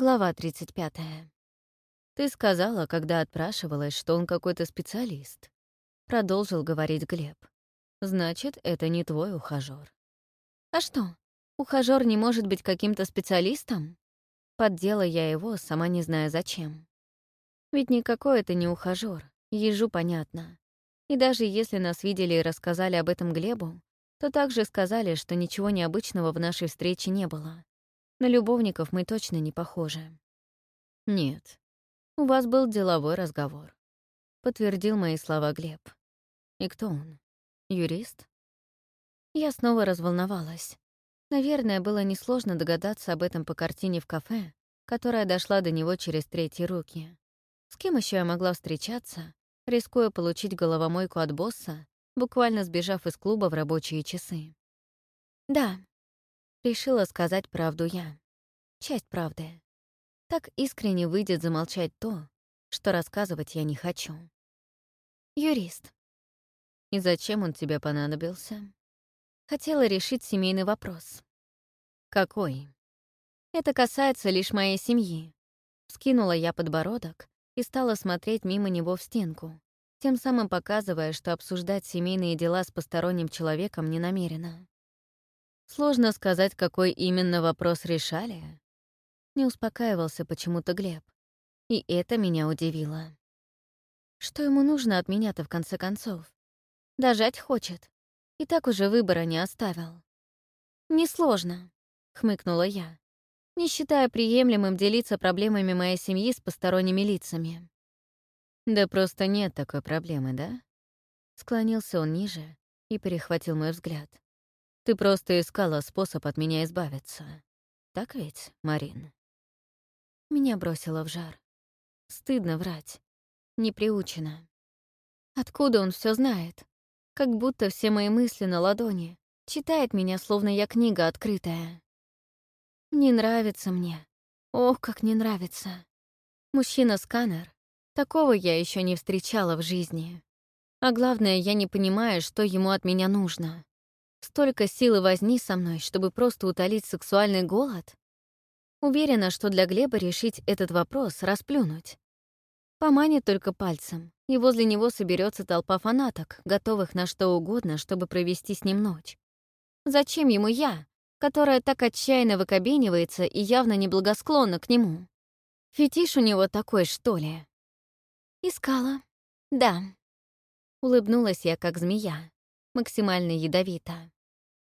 Глава 35. «Ты сказала, когда отпрашивалась, что он какой-то специалист», — продолжил говорить Глеб. «Значит, это не твой ухажёр». «А что, ухажёр не может быть каким-то специалистом?» Поддела я его, сама не зная зачем. Ведь никакой это не ухажёр, ежу понятно. И даже если нас видели и рассказали об этом Глебу, то также сказали, что ничего необычного в нашей встрече не было. На любовников мы точно не похожи. Нет, у вас был деловой разговор. Подтвердил мои слова Глеб. И кто он? Юрист? Я снова разволновалась. Наверное, было несложно догадаться об этом по картине в кафе, которая дошла до него через третьи руки. С кем еще я могла встречаться, рискуя получить головомойку от босса, буквально сбежав из клуба в рабочие часы? Да, Решила сказать правду я. Часть правды. Так искренне выйдет замолчать то, что рассказывать я не хочу. Юрист. И зачем он тебе понадобился? Хотела решить семейный вопрос. Какой? Это касается лишь моей семьи. Скинула я подбородок и стала смотреть мимо него в стенку, тем самым показывая, что обсуждать семейные дела с посторонним человеком не намерена. Сложно сказать, какой именно вопрос решали. Не успокаивался почему-то Глеб. И это меня удивило. Что ему нужно от меня-то в конце концов? Дожать хочет. И так уже выбора не оставил. «Несложно», — хмыкнула я, не считая приемлемым делиться проблемами моей семьи с посторонними лицами. «Да просто нет такой проблемы, да?» Склонился он ниже и перехватил мой взгляд. Ты просто искала способ от меня избавиться. Так ведь, Марин? Меня бросило в жар. Стыдно врать. Не приучено. Откуда он все знает? Как будто все мои мысли на ладони. Читает меня, словно я книга открытая. Не нравится мне. Ох, как не нравится. Мужчина-сканер. Такого я еще не встречала в жизни. А главное, я не понимаю, что ему от меня нужно. Столько силы возни со мной, чтобы просто утолить сексуальный голод? Уверена, что для Глеба решить этот вопрос — расплюнуть. Поманит только пальцем, и возле него соберется толпа фанаток, готовых на что угодно, чтобы провести с ним ночь. Зачем ему я, которая так отчаянно выкобенивается и явно неблагосклонна к нему? Фетиш у него такой, что ли? Искала. Да. Улыбнулась я, как змея максимально ядовито.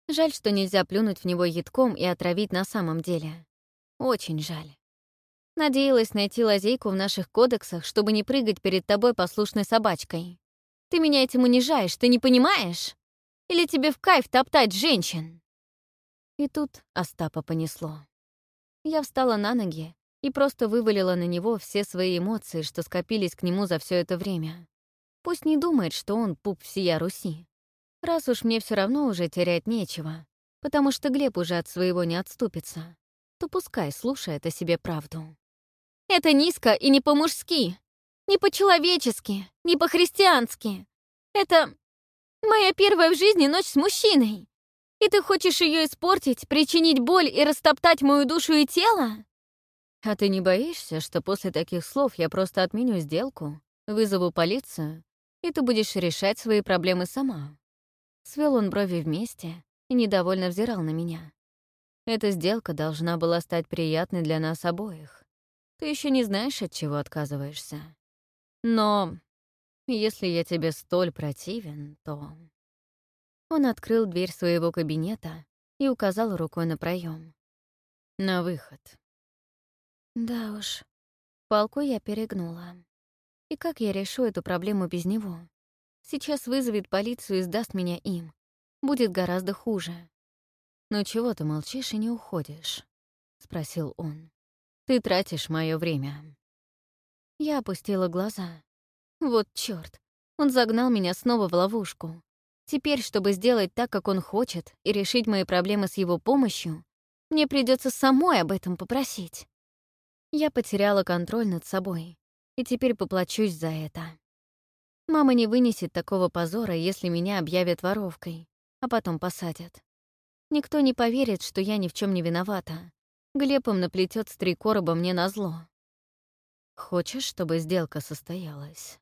Жаль, что нельзя плюнуть в него едком и отравить на самом деле. Очень жаль. Надеялась найти лазейку в наших кодексах, чтобы не прыгать перед тобой послушной собачкой. Ты меня этим унижаешь, ты не понимаешь? Или тебе в кайф топтать женщин?» И тут Остапа понесло. Я встала на ноги и просто вывалила на него все свои эмоции, что скопились к нему за все это время. Пусть не думает, что он пуп всея Руси. Раз уж мне все равно уже терять нечего, потому что Глеб уже от своего не отступится, то пускай слушает о себе правду. «Это низко и не по-мужски, не по-человечески, не по-христиански. Это моя первая в жизни ночь с мужчиной. И ты хочешь ее испортить, причинить боль и растоптать мою душу и тело?» «А ты не боишься, что после таких слов я просто отменю сделку, вызову полицию, и ты будешь решать свои проблемы сама?» Свел он брови вместе и недовольно взирал на меня. Эта сделка должна была стать приятной для нас обоих. Ты еще не знаешь, от чего отказываешься. Но если я тебе столь противен, то... Он открыл дверь своего кабинета и указал рукой на проем. На выход. Да уж, палку я перегнула. И как я решу эту проблему без него? Сейчас вызовет полицию и сдаст меня им. Будет гораздо хуже. «Ну чего ты молчишь и не уходишь?» — спросил он. «Ты тратишь мое время». Я опустила глаза. Вот чёрт, он загнал меня снова в ловушку. Теперь, чтобы сделать так, как он хочет, и решить мои проблемы с его помощью, мне придется самой об этом попросить. Я потеряла контроль над собой, и теперь поплачусь за это. Мама не вынесет такого позора, если меня объявят воровкой, а потом посадят. Никто не поверит, что я ни в чем не виновата. Глеб им наплетет с три короба мне назло. «Хочешь, чтобы сделка состоялась?»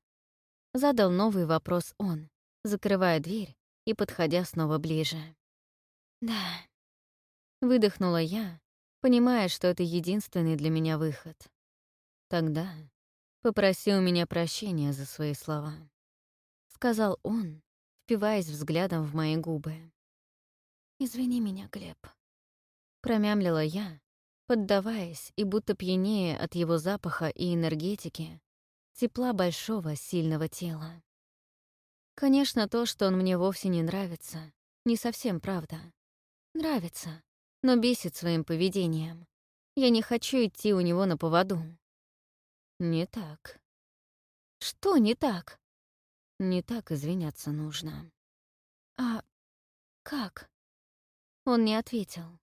Задал новый вопрос он, закрывая дверь и подходя снова ближе. «Да». Выдохнула я, понимая, что это единственный для меня выход. Тогда попроси у меня прощения за свои слова. Сказал он, впиваясь взглядом в мои губы. «Извини меня, Глеб». Промямлила я, поддаваясь и будто пьянее от его запаха и энергетики, тепла большого, сильного тела. Конечно, то, что он мне вовсе не нравится, не совсем правда. Нравится, но бесит своим поведением. Я не хочу идти у него на поводу. Не так. Что не так? Не так извиняться нужно. А как? Он не ответил.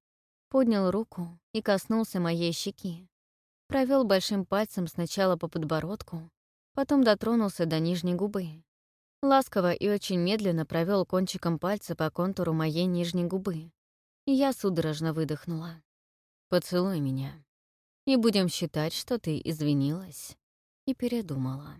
Поднял руку и коснулся моей щеки. Провел большим пальцем сначала по подбородку, потом дотронулся до нижней губы. Ласково и очень медленно провел кончиком пальца по контуру моей нижней губы. И я судорожно выдохнула. «Поцелуй меня, и будем считать, что ты извинилась и передумала».